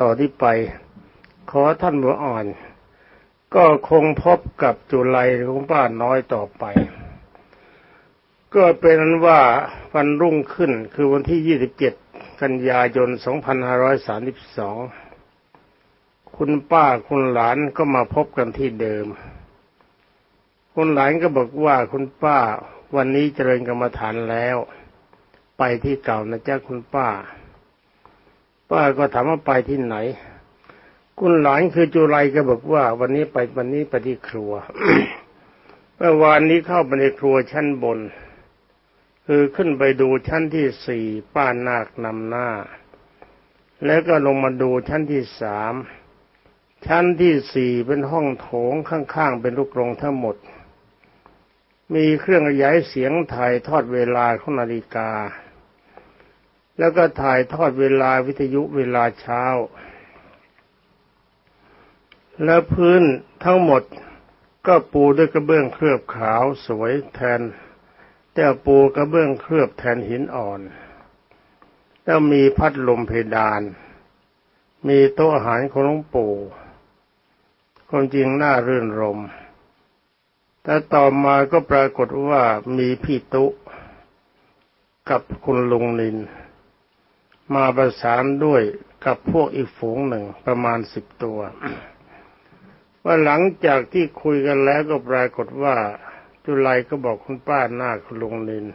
ต่อที่ไป ขอท่านบัวอ่อน ก็คงพบกับจุไลของป้าน้อยต่อไป ก็เป็นนั้นว่าวันรุ่งขึ้นคือวันที่ 27 กันยายน 2532 คุณป้าคุณหลานก็มาพบกันที่เดิม คุณหลานก็บอกว่าคุณป้าวันนี้เจริญกรรมฐานแล้ว ไปที่เก่านะจ๊ะคุณป้า ป้าก็ถามว่าไปที่ไหน คุณหลานคือจุไรก็บอกว่า วันนี้ไปวันนี้ไปที่ครัวเมื่อวานนี้เข้าไปในครัวชั้นบน คือขึ้นไปดูชั้นที่สี่ป้านาคนำหน้า แล้วก็ลงมาดูชั้นที่สามชั้นที่สี่เป็นห้องโถงข้างๆ เป็นลูกกรงทั้งหมด มีเครื่องขยายเสียงถ่ายทอดเวลาของนาฬิกา แล้วก็ถ่ายทอดเวลาวิทยุเวลาเช้า และพื้นทั้งหมดก็ปูด้วยกระเบื้องเคลือบขาวสวยแทน แต่ปูกระเบื้องเคลือบแทนหินอ่อน แล้วมีพัดลมเพดาน มีโต๊ะอาหารของหลวงปู่ความจริงน่ารื่นรมแต่ต่อมาก็ปรากฏว่ามีพี่ตุกับคุณลุงนิน มาประสานด้วยกับพวกอีกฝูงหนึ่งประมาณสิบตัว ว่าหลังจากที่คุยกันแล้วก็ปรากฏว่า จุไลก็บอกคุณป้าหน้าคุณลุงนิน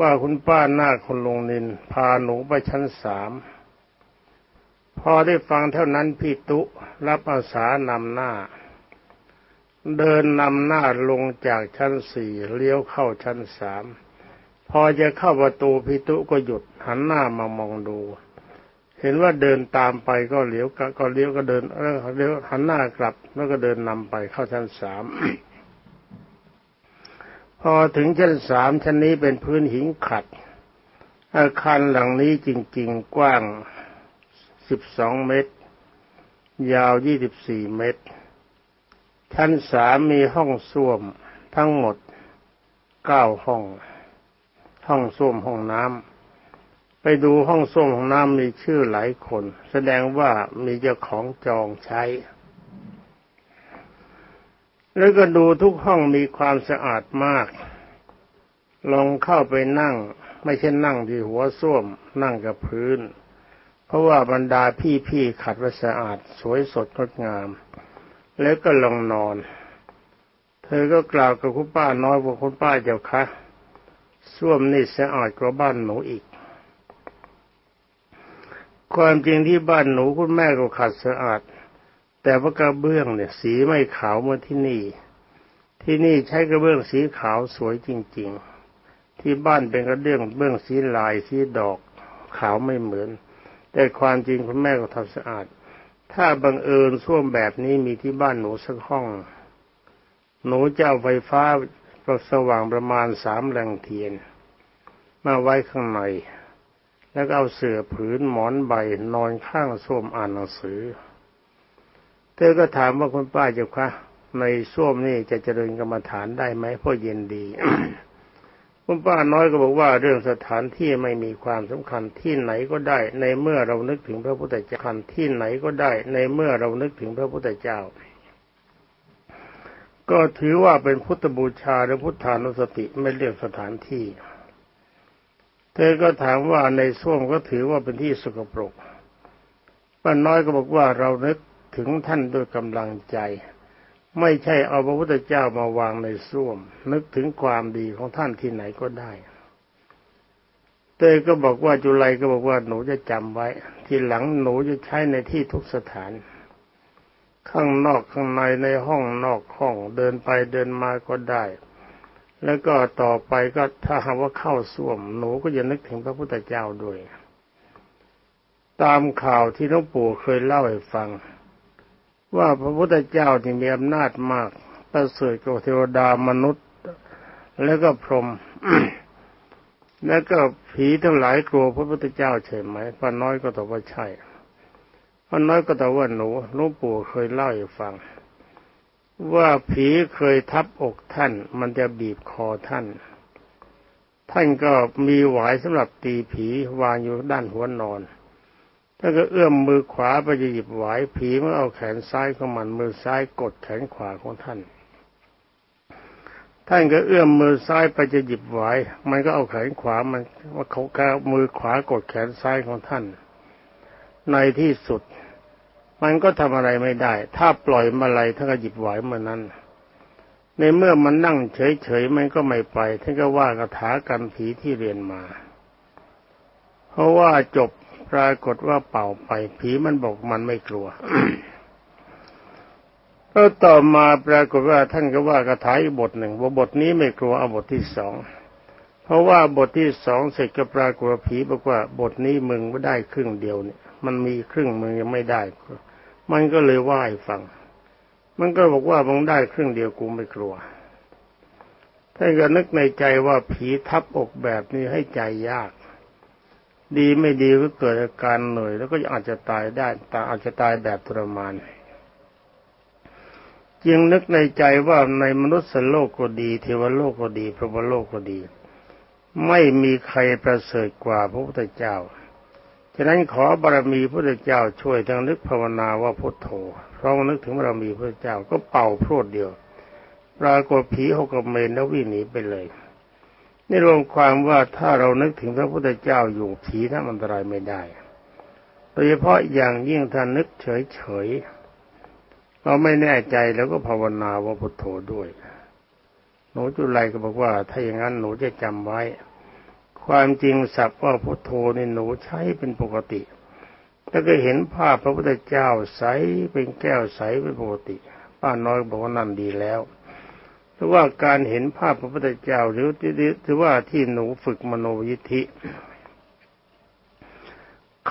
ว่าคุณป้าหน้าคุณลุงนิน พาหนูไปชั้นสามพอได้ฟังเท่านั้นพี่ตุรับอาสานำหน้า เดินนำหน้าลงจากชั้นสี่เลี้ยวเข้าชั้นสาม พอจะเข้าประตูพี่ตุก็หยุดหันหน้ามามองดู เห็นว่าเดินตามไปก็เลี้ยวก็เลี้ยวก็เดินเออเลี้ยวหันหน้ากลับแล้วก็เดินนำไปเข้าชั้นสามพอถึงชั้นสามชั้นนี้เป็นพื้นหินขัด อาคารหลังนี้จริง ๆ กว้างสิบสองเมตร ยาวยี่สิบสี่เมตร ชั้นสามมีห้องส้วมทั้งหมดเก้าห้อง ห้องส้วมห้องน้ำไปดูห้องส้วมห้องน้ำมีชื่อหลายคน แสดงว่ามีเจ้าของจองใช้ แล้วก็ดูทุกห้องมีความสะอาดมาก ลองเข้าไปนั่ง ไม่ใช่นั่งที่หัวส้วมนั่งกับพื้น เพราะว่าบรรดาพี่ๆขัดว่าสะอาด สวยสดงดงาม แล้วก็ลองนอน เธอก็กล่าวกับคุณป้าน้อยว่าคุณป้าเจ้าคะ ส้วมนี่สะอาดกว่าบ้านหนูอีก ความจริงที่บ้านหนูคุณแม่ก็ขัดสะอาด แต่ว่ากระเบื้องเนี่ย สีไม่ขาวเหมือนที่นี่ ที่นี่ใช้กระเบื้องสีขาวสวยจริง ๆ ที่บ้านเป็นกระเบื้องเบื้องสีลายสีดอกขาวไม่เหมือน แต่ความจริงคุณแม่ก็ทำสะอาด ถ้าบังเอิญส้วมแบบนี้มีที่บ้านหนูสักห้อง หนูจะเอาไฟฟ้า สว่างประมาณสามแรงเทียน มาไว้ข้างใน แล้วก็เอาเสื่อผืนหมอนใบนอนข้างส้วมอ่านหนังสือ เธอก็ถามว่าคุณป้าเจ้าคะในส้วมนี่จะเจริญกรรมฐานได้ไหมเพราะเย็นดี คุณป้าน้อยก็บอกว่าเรื่องสถานที่ไม่มีความสำคัญที่ไหนก็ได้ ในเมื่อเรานึกถึงพระพุทธเจ้าที่ไหนก็ได้ ในเมื่อเรานึกถึงพระพุทธเจ้า ก็ถือว่าเป็นพุทธบูชาหรือพุทธานุสติไม่เรียกสถานที่ เธอก็ถามว่าในส้วมก็ถือว่าเป็นที่สกปรกป้าน้อยก็บอกว่าเรานึกถึงท่านด้วยกำลังใจ ไม่ใช่เอาพระพุทธเจ้ามาวางในส้วม นึกถึงความดีของท่านที่ไหนก็ได้เตยก็บอกว่าจุไลก็บอกว่าหนูจะจำไว้ ทีหลังหนูจะใช้ในที่ทุกสถาน ข้างนอกข้างในในห้องนอกห้องเดินไปเดินมาก็ได้ แล้วก็ต่อไปก็ถ้าหากว่าเข้าส้วมหนูก็จะนึกถึงพระพุทธเจ้าด้วย ตามข่าวที่หลวงปู่เคยเล่าให้ฟัง ว่าพระพุทธเจ้าที่มีอำนาจมากประเสริฐกว่าเทวดามนุษย์ แล้วก็พรหมแล้วก็ผีทั้งหลายกลัวพระพุทธเจ้าใช่ไหมป้าน้อยก็ตอบว่าใช่ ป้าน้อยก็แตอบว่าหนูหลวงปู่เคยเล่าให้ฟัง ว่าผีเคยทับอกท่าน มันจะบีบคอท่าน ท่านก็มีหวายสำหรับตีผีวางอยู่ด้านหัวนอนถ้านก็เอื้อมมือขวาไปจะหยิบหวายผีมันเอาแขนซ้ายของมันมือซ้ายกดแขนขวาของท่าน ท่านก็เอื้อมมือซ้ายไปจะหยิบหวายมันก็เอาแขนขวามันว่าเขาแค่มือขวากดแขนซ้ายของท่าน ในที่สุด มันก็ทำอะไรไม่ได้ ถ้าปล่อยมาลัยท่านก็หยิบไหวเมื่อนั้น ในเมื่อมันนั่งเฉยๆมันก็ไม่ไปท่านก็ว่ากถากันผีที่เรียนมา เพราะว่าจบปรากฏว่าเป่าไป ผีมันบอกมันไม่กลัวก็ต่อมาปรากฏว่าท่านก็ว่ากระถาอีกบทหนึ่งว่าบทนี้ไม่กลัวเอาบทที่สองเพราะว่าบทที่สองเสร็จก็ปรากฏผีบอกว่าบทนี้มึงไม่ได้ครึ่งเดียวเนี่ย มันมีครึ่งมึงยังไม่ได้ มันก็เลยว่าให้ฟัง มันก็บอกว่ามึงได้ครึ่งเดียวกูไม่กลัวท่านก็นึกในใจว่าผีทับอกแบบนี้ให้ใจยาก ดีไม่ดีก็เกิดอาการหน่อย แล้วก็อาจจะตายได้ตาอาจจะตายแบบทรมานจึงนึกในใจว่าในมนุษย์โลกก็ดี เทวโลกก็ดี พรหมโลกก็ดี ไม่มีใครประเสริฐกว่าพระพุทธเจ้า ฉะนั้นขอบารมีพระพุทธเจ้าช่วยทั้งนึกภาวนาว่าพุทโธเพราะนึกถึงบารมีพระเจ้าก็เป่าพรวดเดียว ปรากฏผีหกเมนแล้ววิ่งหนีไปเลยนี่รวมความว่าถ้าเรานึกถึงพระพุทธเจ้าอยู่ผีทำอันตรายไม่ได้โดยเฉพาะอย่างยิ่งท่านนึกเฉยๆเราไม่แน่ใจแล้วก็ภาวนาว่าพุทโธด้วย หนูจุไลก็บอกว่า ถ้าอย่างนั้นหนูจะจำไว้ ความจริงสับว่าพุทโธนี่หนูใช้เป็นปกติถ้าก็เห็นภาพพระพุทธเจ้าใสเป็นแก้วใสเป็นปกติ ป้าน้อยบอกว่านั่นดีแล้วหรือว่าการเห็นภาพพระพุทธเจ้าหรือหรือว่าที่หนูฝึกมโนยิทธิ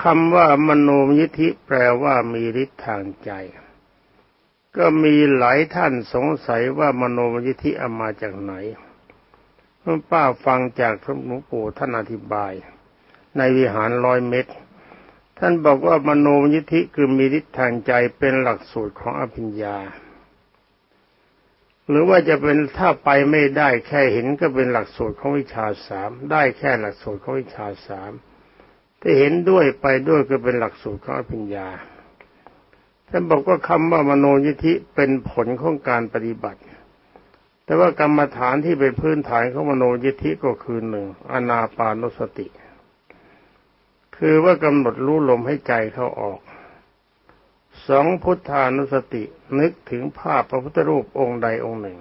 คำว่ามโนยิทธิแปลว่ามีฤทธิ์ทางใจ ก็มีหลายท่านสงสัยว่ามโนยิทธิเอามาจากไหน เมื่อป้าฟังจากพระหลวงปู่ท่านอธิบาย ในวิหารร้อยเมตร ท่านบอกว่ามโนยิทธิคือมีฤทธิ์ทางใจเป็นหลักสูตรของอภิญญา หรือว่าจะเป็นถ้าไปไม่ได้แค่เห็นก็เป็นหลักสูตรของวิชาสามได้แค่หลักสูตรของวิชาสามถ้าเห็นด้วยไปด้วยก็เป็นหลักสูตรของปัญญาท่านบอกว่าคำว่ามโนยิธิเป็นผลของการปฏิบัติ แต่ว่ากรรมฐานที่เป็นพื้นฐานของมโนยิธิก็คือหนึ่งอนาปานสติ คือว่ากำหนดรู้ลมให้ใจเข้าออกสองพุทธานุสตินึกถึงภาพพระพุทธรูปองค์ใดองค์หนึ่ง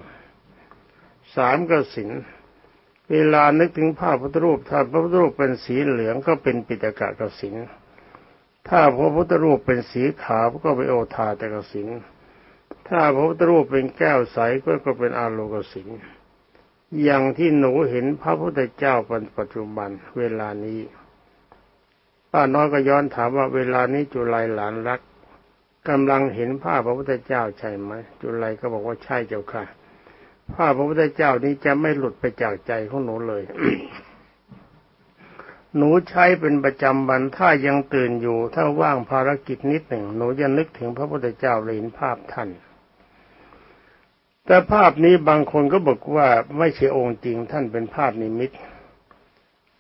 สามกสินเวลานึกถึงภาพพระพุทธรูป ถ้าพระพุทธรูปเป็นสีเหลืองก็เป็นปิฎกะกสินถ้าพระพุทธรูปเป็นสีขาวก็เป็นโอทาตกสิน ถ้าพระพุทธรูปเป็นแก้วใสก็ก็เป็นอาโลกสินอย่างที่หนูเห็นพระพุทธเจ้าปัจจุบันเวลานี้ป้าน้อยก็ย้อนถามว่าเวลานี้จุลัยหลานรักกำลังเห็นภาพพระพุทธเจ้าใช่ไหมจุลัยก็บอกว่าใช่เจ้าค่ะภาพพระพุทธเจ้านี้จะไม่หลุดไปจากใจของหนูเลย หนูใช้เป็นประจำวันถ้ายังตื่นอยู่ ถ้าว่างภารกิจนิดหนึ่ง หนูจะนึกถึงพระพุทธเจ้าเลยเห็นภาพท่าน แต่ภาพนี้บางคนก็บอกว่าไม่ใช่องค์จริงท่านเป็นภาพนิมิต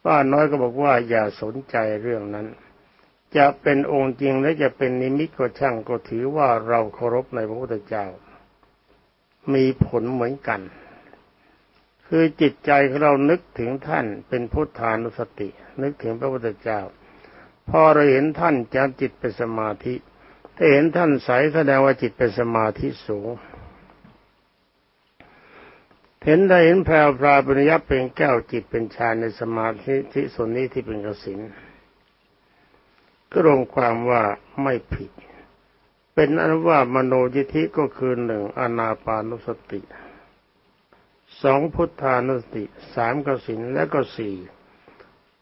ป้าน้อยก็บอกว่าอย่าสนใจเรื่องนั้น จะเป็นองค์จริงและจะเป็นนิมิตก็ช่างก็ถือว่าเราเคารพในพระพุทธเจ้า มีผลเหมือนกัน คือจิตใจของเรานึกถึงท่านเป็นพุทธานุสติ นึกถึงพระพุทธเจ้า พอเราเห็นท่านจะจิตเป็นสมาธิถ้าเห็นท่านใสแสดงว่าจิตเป็นสมาธิสูง เห็นได้เห็นแพรวพราปัญญาเป็นแก้วจิตเป็นฌานในสมาธิที่ส่วนนี้ที่เป็นกสินก็รวมความว่าไม่ผิด เป็นอันว่ามโนยิธิก็คือหนึ่งอนาปานุสติ สองพุทธานุสติสามกสินและก็สี่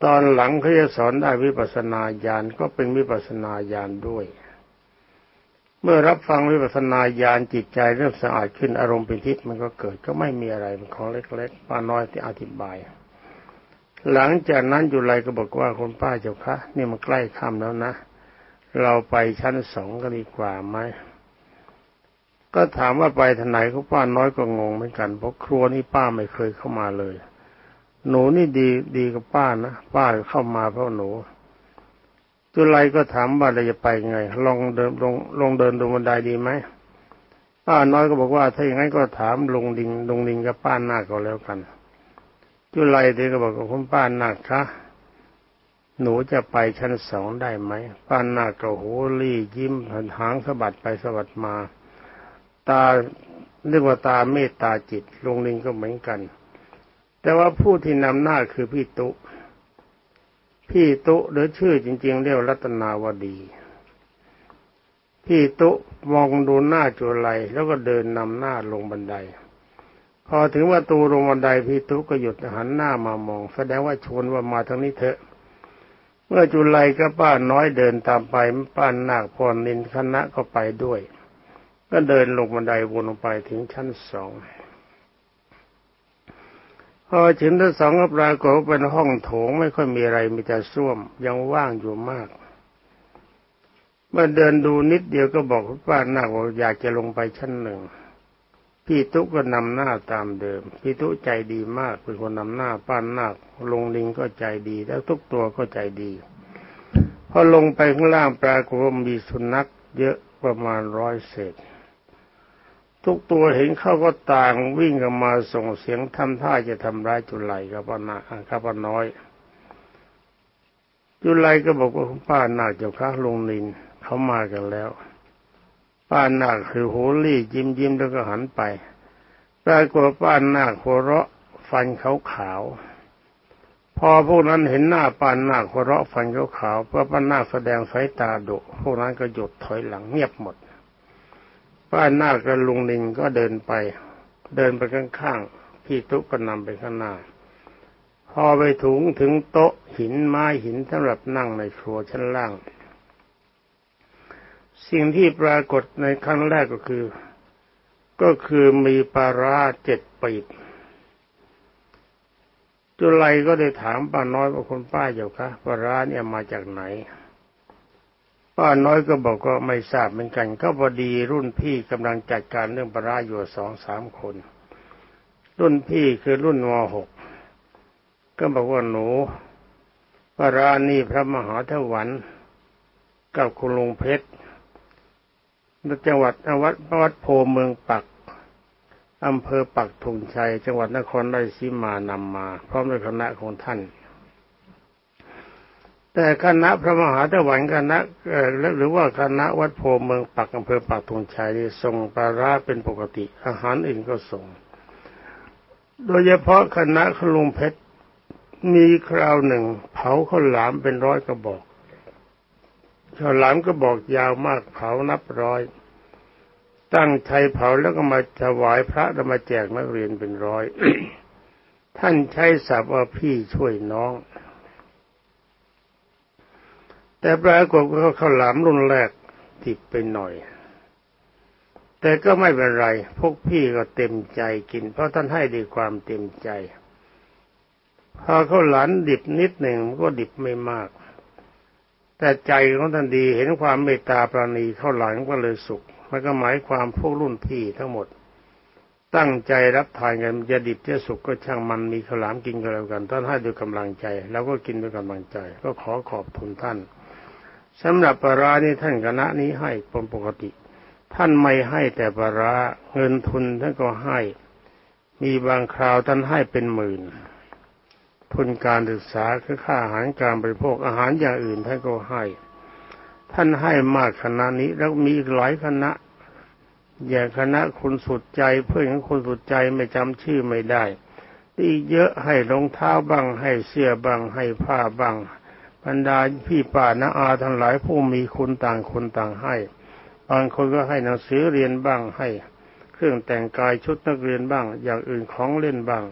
ตอนหลังเขาจะสอนได้วิปัสนาญาณก็เป็นวิปัสนาญาณด้วย เมื่อรับฟังวิปัสนาญาณจิตใจเริ่มสะอาดขึ้นอารมณ์เป็นทิพย์มันก็เกิดก็ไม่มีอะไรเป็นของเล็กๆป้าน้อยที่อธิบาย หลังจากนั้นจุไรก็บอกว่าคุณป้าเจ้าคะนี่มันใกล้ค่ำแล้วนะ เราไปชั้นสองก็ดีกว่าไหม ก็ถามว่าไปทางไหนเขาป้าน้อยก็งงเหมือนกันเพราะครัวนี่ป้าไม่เคยเข้ามาเลย หนูนี่ดีดีกับป้านะป้าเข้ามาเพราะหนูจุลัยก็ถามว่าเราจะไปไง ลองเดินลงลงเดินดูบันไดดีไหมป้าน้อยก็บอกว่าถ้าอย่างนั้นก็ถามลุงดิงลุงดิงกับป้านาคก็แล้วกัน จุลัยเธอก็บอกกับคุณป้านาคคะหนูจะไปชั้นสองได้ไหมป้านาคก็โหลี่ยิ้มหางสะบัดไปสะบัดมา ตาเรียกว่าตาเมตตาจิตลงดิงก็เหมือนกัน แต่ว่าผู้ที่นำหน้าคือพี่ตุ พี่ตุหรือชื่อจริง ๆ เรียกรัตนาวดี พี่ตุมองดูหน้าจุไลแล้วก็เดินนำหน้าลงบันได พอถึงประตูลงบันไดพี่ตุก็หยุดหันหน้ามามอง แสดงว่าชวนว่ามาทางนี้เถอะเมื่อจุไลกับป้าน้อยเดินตามไปป้านาคพรนินคณะก็ไปด้วย ก็เดินลงบันไดวนลงไปถึงชั้นสองพอถึงทั้งสองก็ปรากฏว่าเป็นห้องโถงไม่ค่อยมีอะไรมีแต่ส้วมยังว่างอยู่มากเมื่อเดินดูนิดเดียวก็บอกป้านาคว่าอยากจะลงไปชั้นหนึ่งพี่ตุ๊กก็นำหน้าตามเดิม พี่ตุ๊กใจดีมากเป็นคนนำหน้าป้านาคลงลิงก็ใจดี แล้วทุกตัวก็ใจดี พอลงไปข้างล่างปรากฏว่ามีสุนัขเยอะประมาณร้อยเศษ ทุกตัวเห็นเขาก็ต่างวิ่งกันมาส่งเสียงทำท่าจะทำร้ายจุไลกับป้านาครับป้าน้อย จุไลก็บอกว่าป้านาคเจ้าค้าลงนินเขามากันแล้ว ป้านาคคือโหลี่ยิ้มยิ้มแล้วก็หันไปปรากฏป้านาคหัวเราะฟันเขาขาวพอพวกนั้นเห็นหน้าป้านาคหัวเราะฟันเขาขาวเพราะป้านาคแสดงสายตาดุพวกนั้นก็หยุดถอยหลังเงียบหมด ป้านาคกับลุงลิงก็เดินไป เดินไปข้างๆพี่ตุ๊กก็นำไปข้างหน้า พอไปถึงถึงโต๊ะหินไม้หินสำหรับนั่งในครัวชั้นล่าง สิ่งที่ปรากฏในครั้งแรกก็คือ ก็คือมีปลาราเจ็ดปีบจุไลก็ได้ถามป้าน้อยว่าคุณป้าเจ้าคะปลาราเนี่ยมาจากไหน ป้าน้อยก็บอกว่าไม่ทราบเหมือนกัน ก็พอดีรุ่นพี่กำลังจัดการเรื่องปราอยู่สองสามคน รุ่นพี่คือรุ่นมหกก็บอกว่าหนูปรานี่พระมหาเทวันกับคุณลุงเพชรจังหวัดวัดวัดโพเมืองปักอำเภอปักธงชัย จังหวัดนครราชสีมานำมา พร้อมด้วยคณะของท่าน แต่คณะพระมหาตะวันคณะหรือว่าคณะวัดโพเมืองปักอำเภอปักธงชัยนี่ส่งปลาร้าเป็นปกติอาหารอื่นก็ส่ง โดยเฉพาะคณะขลุงเพชรมีคราวหนึ่ง เผาข้าวหลามเป็นร้อยกระบอกข้าวหลามก็บอกยาวมากเผานับร้อย ตั้งใจเผาแล้วก็มาถวายพระแล้วมาแจกนักเรียนเป็นร้อย ท่านใช้ศัพท์ว่าพี่ช่วยน้อง แต่ปรากฏว่าข้าวหลามรุ่นแรกติดไปหน่อย แต่ก็ไม่เป็นไร พวกพี่ก็เต็มใจกิน เพราะท่านให้ด้วยความเต็มใจ พอข้าวหลามดิบนิดหนึ่งก็ดิบไม่มาก แต่ใจของท่านดีเห็นความเมตตาปราณีข้าวหลามก็เลยสุขมันก็หมายความพวกรุ่นพี่ทั้งหมดตั้งใจรับทานกันจะดิบจะสุกก็ช่างมันมีข้าวหลามกินกันแล้วกันท่านให้ด้วยกำลังใจ แล้วก็กินด้วยกำลังใจ ก็ขอขอบคุณท่าน สำหรับปรานี่ท่านคณะนี้ให้เป็นปกติ ท่านไม่ให้แต่ปราเงินทุนท่านก็ให้ มีบางคราวท่านให้เป็นหมื่น ทุนการศึกษาคือค่าอาหารการบริโภคอาหารอย่างอื่นท่านก็ให้ ท่านให้มากคณะนี้แล้วมีอีกหลายคณะอย่างคณะคุณสุดใจเพื่อนของคุณสุดใจไม่จำชื่อไม่ได้ที่เยอะให้รองเท้าบ้างให้เสื้อบ้างให้ผ้าบ้าง บรรดาพี่ป่านาอาทั้งหลายผู้มีคุณต่างคนต่างให้ บางคนก็ให้หนังสือเรียนบ้างให้ เครื่องแต่งกายชุดนักเรียนบ้าง อย่างอื่นของเล่นบ้าง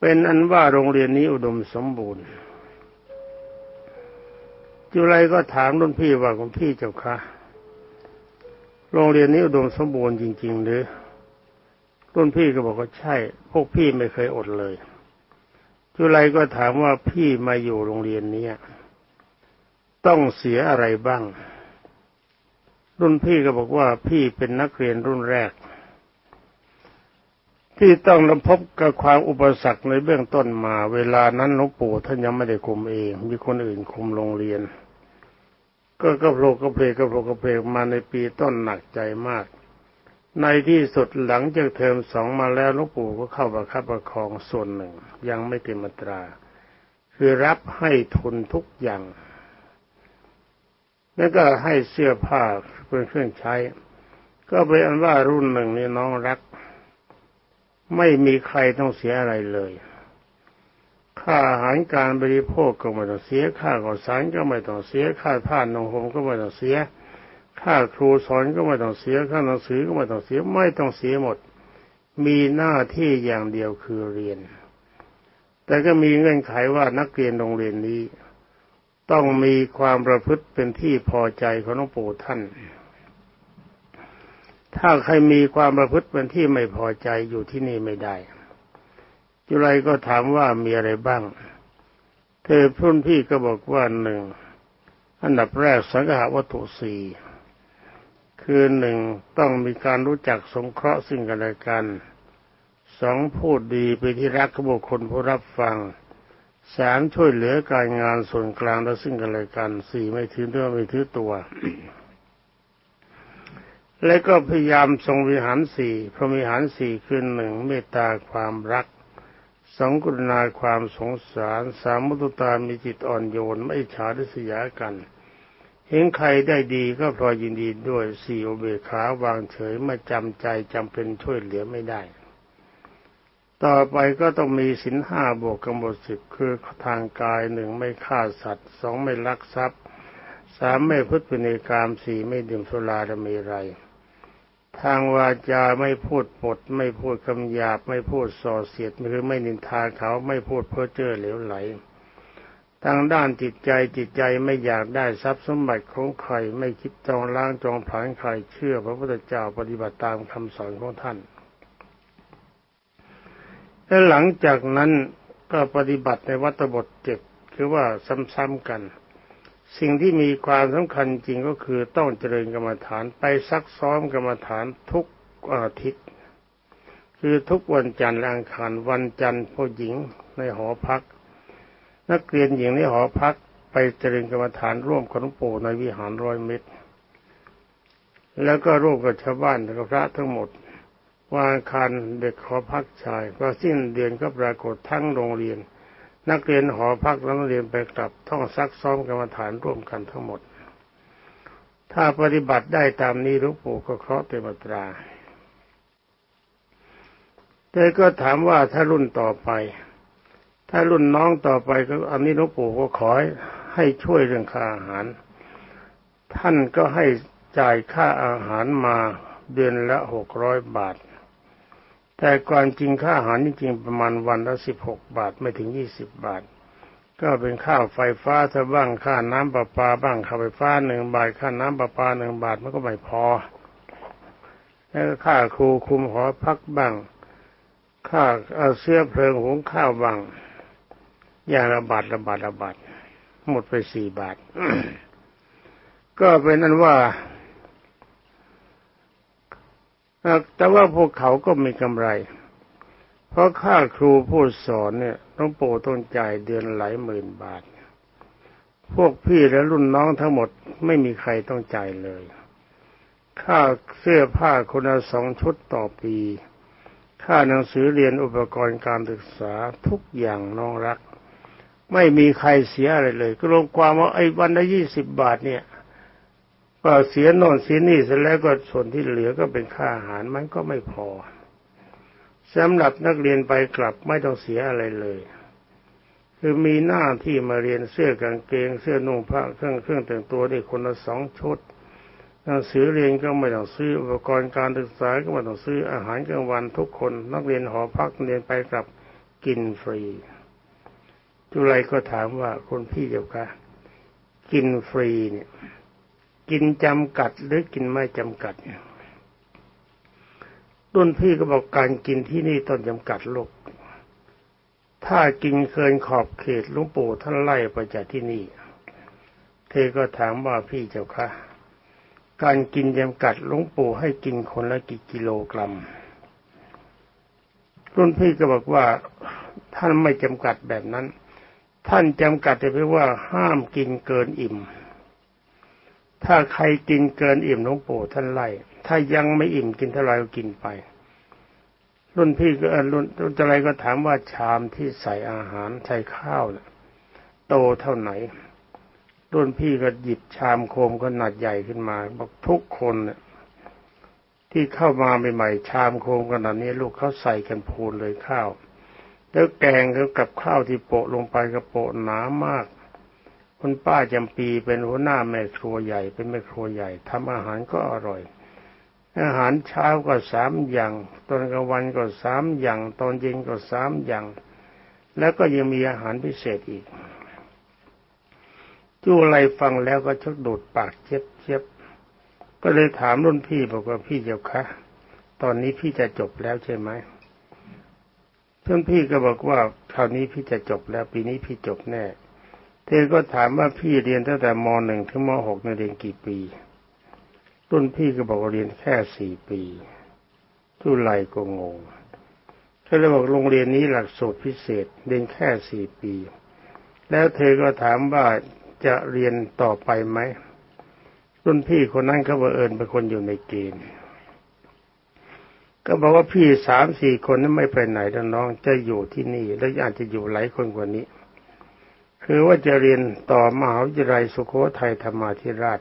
เป็นอันว่าโรงเรียนนี้อุดมสมบูรณ์ จุไรก็ถามรุ่นพี่ว่าคุณพี่เจ้าคะโรงเรียนนี้อุดมสมบูรณ์จริง ๆ หรือรุ่นพี่ก็บอกว่าใช่ พวกพี่ไม่เคยอดเลย จุไรก็ถามว่าพี่มาอยู่โรงเรียนนี้ต้องเสียอะไรบ้าง รุ่นพี่ก็บอกว่าพี่เป็นนักเรียนรุ่นแรก ที่ต้องรับพบกับความอุปสรรคในเบื้องต้นมา เวลานั้นหลวงปู่ท่านยังไม่ได้คุมเอง มีคนอื่นคุมโรงเรียน ก็กระโผลกกระเพลกกระโผลกกระเพลกมาในปีต้นหนักใจมาก ในที่สุดหลังจากเทอมสองมาแล้วหลวงปู่ก็เข้าประคับประคองส่วนหนึ่ง ยังไม่เต็มมาตรา คือรับให้ทุนทุกอย่าง แล้วก็ให้เสื้อผ้าเป็นเครื่องใช้ ก็เป็นอันว่ารุ่นหนึ่งนี่น้องรัก ไม่มีใครต้องเสียอะไรเลย ค่าอาหารการบริโภคก็ไม่ต้องเสียค่าก่อสารก็ไม่ต้องเสียค่าผ้านงห่มก็ไม่ต้องเสีย ค่าครูสอนก็ไม่ต้องเสียค่าหนังสือก็ไม่ต้องเสียไม่ต้องเสียหมด มีหน้าที่อย่างเดียวคือเรียน แต่ก็มีเงื่อนไขว่านักเรียนโรงเรียนนี้ ต้องมีความประพฤติเป็นที่พอใจของหลวงปู่ท่าน ถ้าใครมีความประพฤติเป็นที่ไม่พอใจอยู่ที่นี่ไม่ได้ จุไรก็ถามว่ามีอะไรบ้าง เธอพุ่นพี่ก็บอกว่าหนึ่งอันดับแรกสังหาวัตถุสี่ คือหนึ่งต้องมีการรู้จักสงเคราะห์ซึ่งกันและกันสองพูดดีไปที่รักขบุคคลผู้รับฟังสามช่วยเหลือการงานส่วนกลางและซึ่งกันและกันสี่ไม่ถือตัวไม่ถือตัว และก็พยายามทรงวิหารสี่พรหมิหารสี่คือหนึ่งเมตตาความรักสองกุณาความสงสารสามมุตุตามีจิตอ่อนโยนไม่ฉาดิสยากัน เห็นใครได้ดีก็พลอยยินดีด้วยสี่โอเบขาวางเฉยไม่จำใจจำเป็นช่วยเหลือไม่ได้ ต่อไปก็ต้องมีสินห้าบวกกำหนดสิบคือทางกายหนึ่งไม่ฆ่าสัตว์สองไม่ลักทรัพย์สามไม่พุทธิกรรมสี่ไม่ดื่มสุราดมีไร ทางวาจาไม่พูดปด ไม่พูดคำหยาบ ไม่พูดส่อเสียดหรือไม่นินทาเขาไม่พูดเพ้อเจ้อเหลวไหล ทางด้านจิตใจจิตใจไม่อยากได้ทรัพย์สมบัติของใครไม่คิดจองล้างจองผลาญใครเชื่อพระพุทธเจ้าปฏิบัติตามคำสอนของท่านและหลังจากนั้นก็ปฏิบัติในวัตบทเจ็ดคือว่าซ้ำๆกัน สิ่งที่มีความสำคัญจริงก็คือต้องเจริญกรรมฐานไปซักซ้อมกรรมฐานทุกอาทิตย์ คือทุกวันจันทร์และอังคารวันจันทร์ผู้หญิงในหอพัก นักเรียนหญิงในหอพักไปเจริญกรรมฐานร่วมกับหลวงปู่ในวิหารร้อยเมตร แล้วก็ร่วมกับชาวบ้านและพระทั้งหมดวันอังคารเด็กขอพักชายพอสิ้นเดือนก็ปรากฏทั้งโรงเรียน นักเรียนหอพักแล้วนักเรียนไปกลับท่องซักซ้อมกรรมฐานร่วมกันทั้งหมด ถ้าปฏิบัติได้ตามนี้หลวงปู่ก็เคราะห์เต็มตราแต่ก็ถามว่าถ้ารุ่นต่อไป ถ้ารุ่นน้องต่อไปก็อันนี้หลวงปู่ก็ขอให้ช่วยเรื่องค่าอาหาร ท่านก็ให้จ่ายค่าอาหารมาเดือนละหกร้อยบาท แต่ก่อนจริงค่าอาหารจริงๆประมาณวันละสิบหกบาทไม่ถึงยี่สิบบาท ก็เป็นค่าไฟฟ้าถ้าบ้างค่าน้ำประปาบ้างค่าไฟฟ้าหนึ่งบาทค่าน้ำประปาหนึ่งบาทมันก็ไม่พอ แล้วก็ค่าครูคุมหอพักบ้าง ค่าเอาเสื้อเพลิงหุงข้าวบ้าง ย่างละบาทละบาทละบาทหมดไปสี่บาท ก็เป็นนั้นว่า แต่ว่าพวกเขาก็มีกำไร เพราะค่าครูผู้สอนเนี่ยต้องโปต้องจ่ายเดือนหลายหมื่นบาท พวกพี่และรุ่นน้องทั้งหมดไม่มีใครต้องจ่ายเลย ค่าเสื้อผ้าคนละสองชุดต่อปี ค่าหนังสือเรียนอุปกรณ์การศึกษาทุกอย่างน้องรัก ไม่มีใครเสียอะไรเลย ก็รวมความว่าไอ้วันละยี่สิบบาทเนี่ยก็เสียโน่นเสียนี่เสร็จแล้วก็ส่วนที่เหลือก็เป็นค่าอาหารมันก็ไม่พอสำหรับนักเรียนไปกลับไม่ต้องเสียอะไรเลย คือมีหน้าที่มาเรียนเสื้อกางเกง เสื้อนุ่งผ้าเครื่องเครื่องแต่งตัวได้คนละสองชุดหนังสือเรียนก็ไม่ต้องซื้ออุปกรณ์การศึกษาก็ไม่ต้องซื้ออาหารกลางวันทุกคน นักเรียนหอพักเรียนไปกลับกินฟรี จุไรก็ถามว่าคนพี่เจ้าค่ะกินฟรีเนี่ย กินจำกัดหรือกินไม่จำกัดรุ่นพี่ก็บอกการกินที่นี่ต้องจำกัดลูกถ้ากินเกินขอบเขตลุงปู่ท่านไล่ไปจากที่นี่ เธอก็ถามว่าพี่เจ้าค่ะการกินจำกัดลุงปู่ให้กินคนละกี่กิโลกรัม รุ่นพี่ก็บอกว่าท่านไม่จำกัดแบบนั้น ท่านจำกัดแต่เพียงว่าห้ามกินเกินอิ่ม ถ้าใครกินเกินอิ่มหลวงปู่ท่านไล่ ถ้ายังไม่อิ่มกินเท่าไรก็กินไป รุ่นพี่ก็รุ่นรุ่นอะไรก็ถามว่าชามที่ใส่อาหารใส่ข้าวนะโตเท่าไหน รุ่นพี่ก็หยิบชามโคมขนาดใหญ่ขึ้นมาบอกทุกคนเนี่ยที่เข้ามาใหม่ๆชามโคมขนาดนี้ลูกเขาใส่กันพูนเลยข้าว แล้วแกงเขากับข้าวที่โปะลงไปกระโปะหนามากคุณป้าจำปีเป็นหัวหน้าแม่ครัวใหญ่เป็นแม่ครัวใหญ่ทำอาหารก็อร่อย อาหารเช้าก็สามอย่าง ตอนกลางวันก็สามอย่าง ตอนเย็นก็สามอย่าง แล้วก็ยังมีอาหารพิเศษอีกจูอะไรฟังแล้วก็ชักดูดปากเจ็บเจ็บก็เลยถามรุ่นพี่บอกว่าพี่เจ้าคะ ตอนนี้พี่จะจบแล้วใช่ไหม เพื่อนพี่ก็บอกว่าคราวนี้พี่จะจบแล้วปีนี้พี่จบแน่ เธอก็ถามว่าพี่เรียนตั้งแต่มหนึ่งถึงมหกในเรียนกี่ปี รุ่นพี่ก็บอกว่าเรียนแค่สี่ปีทุไลก็งงเธอเลยบอกโรงเรียนนี้หลักสูตรพิเศษเรียนแค่สี่ปี แล้วเธอก็ถามว่าจะเรียนต่อไปไหมรุ่นพี่คนนั้นเขาบอกเอิญเป็นคนอยู่ในเกณฑ์ ก็บอกว่าพี่สามสี่คนนั้นไม่ไปไหนแล้วน้องจะอยู่ที่นี่ แล้วอาจจะอยู่หลายคนกว่านี้ คือว่าจะเรียนต่อมหาวิทยาลัยสุโขทัยธรรมาธิราช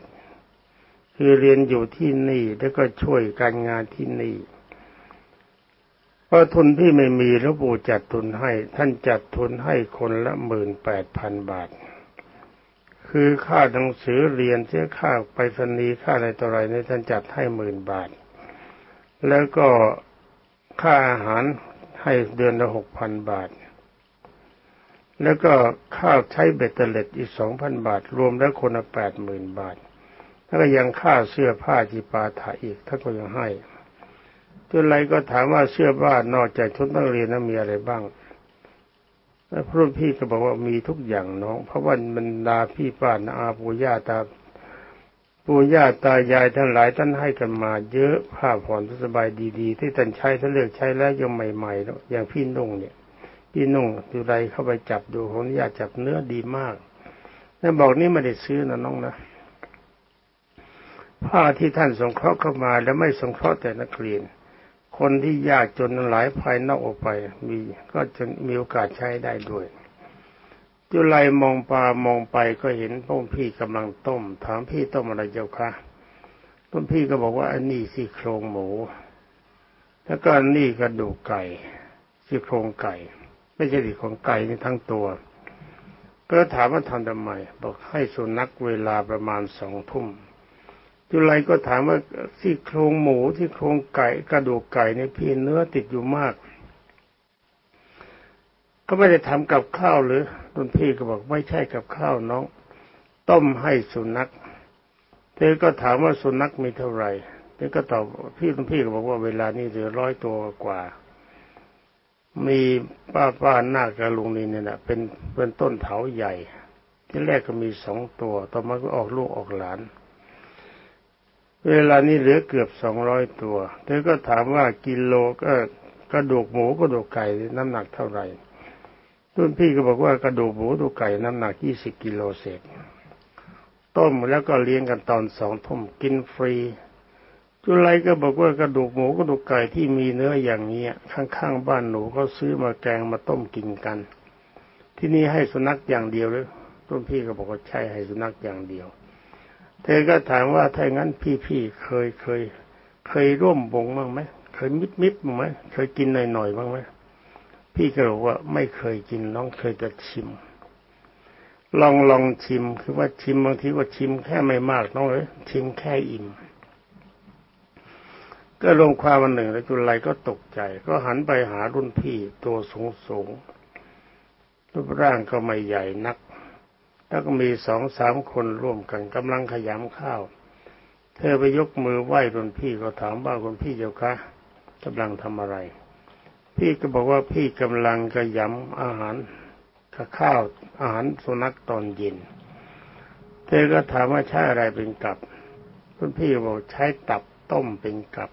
คือเรียนอยู่ที่นี่แล้วก็ช่วยการงานที่นี่เพราะทุนที่ไม่มีหลวงปู่จัดทุนให้ ท่านจัดทุนให้คนละหมื่นแปดพันบาท คือค่าหนังสือเรียนเสียค่าไปสนีค่าอะไรต่ออะไรในท่านจัดให้หมื่นบาท แล้วก็ค่าอาหารให้เดือนละหกพันบาท แล้วก็ค่าใช้เบตเตอร์เล็ตอีกสองพันบาท รวมแล้วคนละแปดหมื่นบาท แล้วก็ยังค่าเสื้อผ้าจีปาถาอีกท่านก็ยังให้จนไรก็ถามว่าเสื้อผ้านอกจากชุดนักเรียนนั้นมีอะไรบ้างแล้วพระพี่ก็บอกว่ามีทุกอย่างน้อง เพราะว่ามันดาพี่ป้านาอาปู่ย่าตา ปู่ย่าตายายท่านหลายท่านให้กันมา เยอะผ้าผ่อนสบายดีๆ ที่ท่านใช้ท่านเลือกใช้แล้วยังใหม่ๆแล้วอย่างพี่นุ่งเนี่ยพี่นุ่งดูไรเข้าไปจับดูของนิยาจับเนื้อดีมากแล้วบอกนี่ไม่ได้ซื้อนะน้องนะผ้าที่ท่านสงเคราะห์เข้ามาแล้วไม่สงเคราะห์แต่นักเรียน คนที่ยากจนหลายภายนอกออกไป มีก็จะมีโอกาสใช้ได้ด้วย จุไลมองปลามองไปก็เห็นพ่อพี่กำลังต้ม ถามพี่ต้มอะไรเจ้าคะต้นพี่ก็บอกว่าอันนี้ซี่โครงหมู แล้วก็นี่กระดูกไก่ซี่โครงไก่ ไม่ใช่ที่ของไก่นี่ทั้งตัว ก็ถามว่าทำทำไม บอกให้สุนัขเวลาประมาณสองทุ่มจุไลก็ถามว่าที่โครงหมูที่โครงไก่ กระดูกไก่ในพี่เนื้อติดอยู่มาก ก็ไม่ได้ทำกับข้าวหรือรุ่นพี่ก็บอกไม่ใช่กับข้าวน้อง ต้มให้สุนัขเธอก็ถามว่าสุนัขมีเท่าไหร่เธอก็ตอบพี่รุ่นพี่ก็บอกว่าเวลานี้เหลือร้อยตัวกว่า มีป้าป้าหน้ากระลุงนี่เนี่ยนะเป็นเป็นต้นเถาใหญ่ ที่แรกก็มีสองตัว ต่อมาก็ออกลูกออกหลาน เวลานี้เหลือเกือบสองร้อยตัว เธอก็ถามว่ากิโลก็กระดูกหมูกระดูกไก่น้ำหนักเท่าไหร่ รุ่นพี่ก็บอกว่ากระดูกหมูดูไก่น้ำหนักยี่สิบกิโลเศษต้มแล้วก็เลี้ยงกันตอนสองทุ่มกินฟรี จุไลก็บอกว่ากระดูกหมูกระดูกไก่ที่มีเนื้ออย่างนี้ข้างๆบ้านหนูเขาซื้อมาแกงมาต้มกินกัน ที่นี่ให้สุนัขอย่างเดียวเลยต้นพี่ก็บอกว่าใช่ให้สุนัขอย่างเดียว เธอก็ถามว่าถ้างั้นพี่ๆเคยเคย เคยร่วมวงบ้างไหมเคยมิดมิดบ้างไหมเคยกินหน่อยๆบ้างไหม พี่ก็บอกว่าไม่เคยกินน้องเคยแต่ชิม ลองลองชิมคือว่าชิมบางทีว่าชิมแค่ไม่มากน้องเลยชิมแค่อิ่ม ก็ลงความวันหนึ่งแล้วจุลัยก็ตกใจ ก็หันไปหารุ่นพี่ตัวสูงสูงรูปร่างก็ไม่ใหญ่นัก แล้วก็มีสองสามคนร่วมกันกำลังขยำข้าว เธอไปยกมือไหว้รุ่นพี่ก็ถามว่าคุณพี่เจ้าคะกำลังทำอะไร พี่ก็บอกว่าพี่กำลังขยำอาหารข้าวอาหารสุนัขตอนเย็นเธอก็ถามว่าใช้อะไรเป็นกับรุ่นพี่บอกใช้ตับต้มเป็นกับ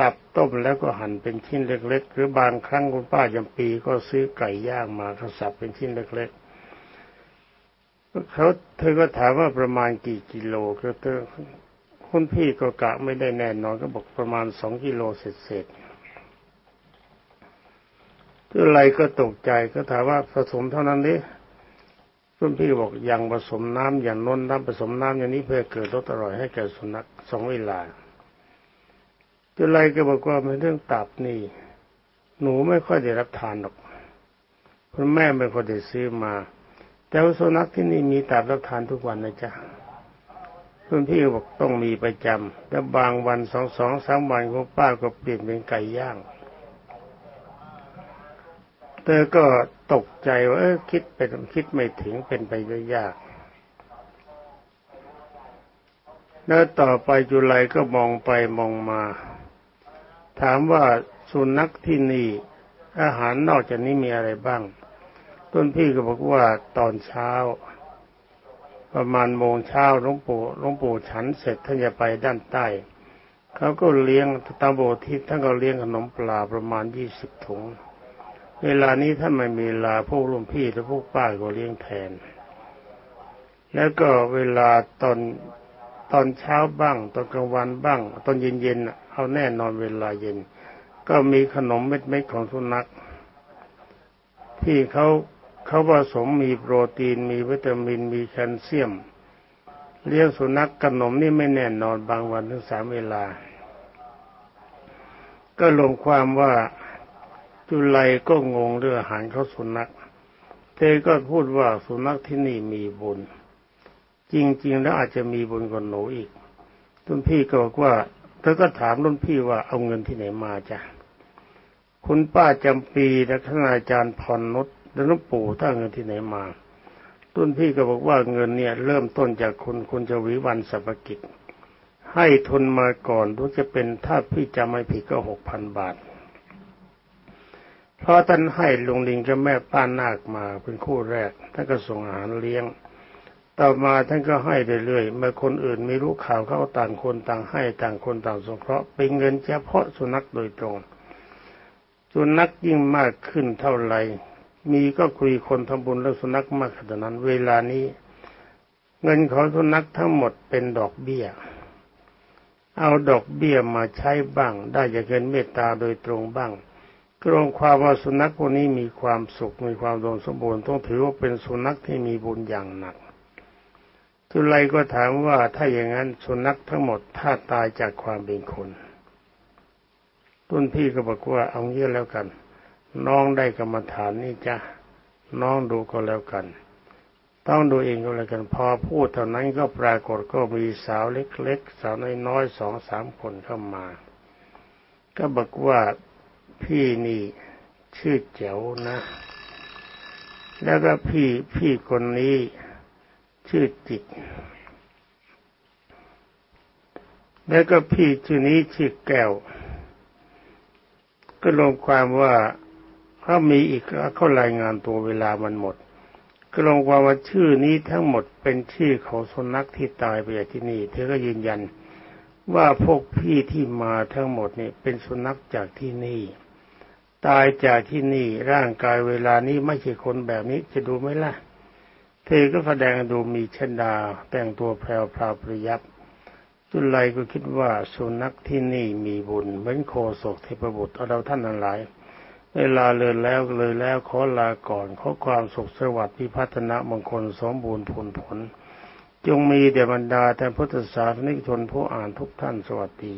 ตับต้มแล้วก็หั่นเป็นชิ้นเล็ก ๆ หรือบางครั้งคุณป้าจำปีก็ซื้อไก่ย่างมาเขาสับเป็นชิ้นเล็ก ๆเขาเธอก็ถามว่าประมาณกี่กิโลก็เธอคุณพี่ก็กะไม่ได้แน่นอนก็บอกประมาณสองกิโลเศษๆ อะไรก็ตกใจก็ถามว่าผสมเท่านั้นนี้คุณพี่บอกยังผสมน้ำอย่างน้นน้ำผสมน้ำอย่างนี้เพื่อเกิดรสอร่อยให้แก่สุนัขสองเวลาอะไรก็บอกว่าเป็นเรื่องตับนี่ หนูไม่ค่อยได้รับทานหรอกคุณแม่ไม่ค่อยได้ซื้อมา แต่ว่าสุนัขที่นี่มีตับรับทานทุกวันนะจ๊ะคุณพี่บอกต้องมีประจำแล้วบางวันสองสองสามวันของป้าก็เปลี่ยนเป็นไก่ย่าง อก็ตกใจว่าเออคิดไปคิดไม่ถึงเป็นไปได้ยากแล้วต่อไปจุลัยก็มองไปมองมา ถามว่าสุนัขที่นี่ อาหารนอกจากนี้มีอะไรบ้าง ต้นพี่ก็บอกว่าตอนเช้า ประมาณโมงเช้าหลวงปู่หลวงปู่ฉันเสร็จท่านจะไปด้านใต้เขาก็เลี้ยงตาโบทิศท่านก็เลี้ยงขนมปลาประมาณยี่สิบถุง เวลานี้ถ้าไม่มีเวลาพวกลุงพี่และพวกป้าก็เลี้ยงแทน แล้วก็เวลาตอนตอนเช้าบ้างตอนกลางวันบ้าง ตอนเย็นๆเอาแน่นอนเวลาเย็น ก็มีขนมเม็ดๆของสุนัข ที่เขาเขาผสมมีโปรตีนมีวิตามินมีแคลเซียม เลี้ยงสุนัขขนมนี่ไม่แน่นอนบางวันถึงสามเวลา ก็ลงความว่า จุไลก็งงเรื่องอาหารเขาสุนัขเธอก็พูดว่าสุนัขที่นี่มีบุญ จริง ๆ แล้วอาจจะมีบุญกว่าหนูอีกรุ่นพี่ก็บอกว่าเธอก็ถามรุ่นพี่ว่าเอาเงินที่ไหนมาจ้ะคุณป้าจำปีและท่านอาจารย์พรนุชและหลวงปู่ถ้าเงินที่ไหนมารุ่นพี่ก็บอกว่าเงินเนี่ยเริ่มต้นจากคุณคุณจวิวันสัพกิจ ให้ทุนมาก่อนรู้จะเป็นถ้าพี่จำไม่ผิดก็หกพันบาท เพราะท่านให้ลุงลิงกับแม่ป้านาคมาเป็นคู่แรกท่านก็ส่งอาหารเลี้ยง ต่อมาท่านก็ให้เรื่อยๆเมื่อคนอื่นไม่รู้ข่าวเขาต่างคนต่างให้ต่างคนต่างสงเคราะห์เป็นเงินเฉพาะสุนัขโดยตรงสุนัขยิ่งมากขึ้นเท่าไหร่มีก็คุยคนทำบุญแล้วสุนัขมากขนาดนั้น เวลานี้ เงินของสุนัขทั้งหมดเป็นดอกเบี้ย เอาดอกเบี้ยมาใช้บ้าง ได้จากเงินเมตตาโดยตรงบ้าง กรงความว่าสุนัขพวกนี้มีความสุขมีความดมสมบูรณ์ต้องถือว่าเป็นสุนัขที่มีบุญอย่างหนักทุไลก็ถามว่าถ้าอย่างนั้นสุนัขทั้งหมดถ้าตายจากความเป็นคนต้นพี่ก็บอกว่าเอาเยอะแล้วกัน น้องได้กรรมฐานนี่จ้ะน้องดูก็แล้วกัน ต้องดูเองก็แล้วกัน พอพูดเท่านั้นก็ปรากฏก็มีสาวเล็กๆ สาวน้อยๆสองสามคนเข้ามา ก็บอกว่า พี่นี่ชื่อเจ๋วนะ แล้วก็พี่พี่คนนี้ชื่อจิต แล้วก็พี่ชื่อนี้ชื่อแก้ว ก็ลงความว่าเขามีอีกเขารายงานตัวเวลามันหมด ก็ลงความว่าชื่อนี้ทั้งหมดเป็นชื่อของสุนัขที่ตายไปจากที่นี่ เธอก็ยืนยันว่าพวกพี่ที่มาทั้งหมดนี่เป็นสุนัขจากที่นี่ ตายจากที่นี่ร่างกายเวลานี้ไม่ใช่คนแบบนี้จะดูไหมล่ะ เธอก็แสดงดูมีชนดา แต่งตัวแพรวพราวปริยับจุลัยก็คิดว่าสุนัขที่นี่มีบุญเหมือนโคศกเทพบุตรเราท่านนั้นหลาย เวลาเลยแล้วเลยแล้วขอลาก่อนขอความสุขสวัสดิ์พิพัฒนมงคลสมบูรณ์ผลผล จงมีเดบรรดาแต่พุทธศาสนิกชนผู้อ่านทุกท่านสวัสดี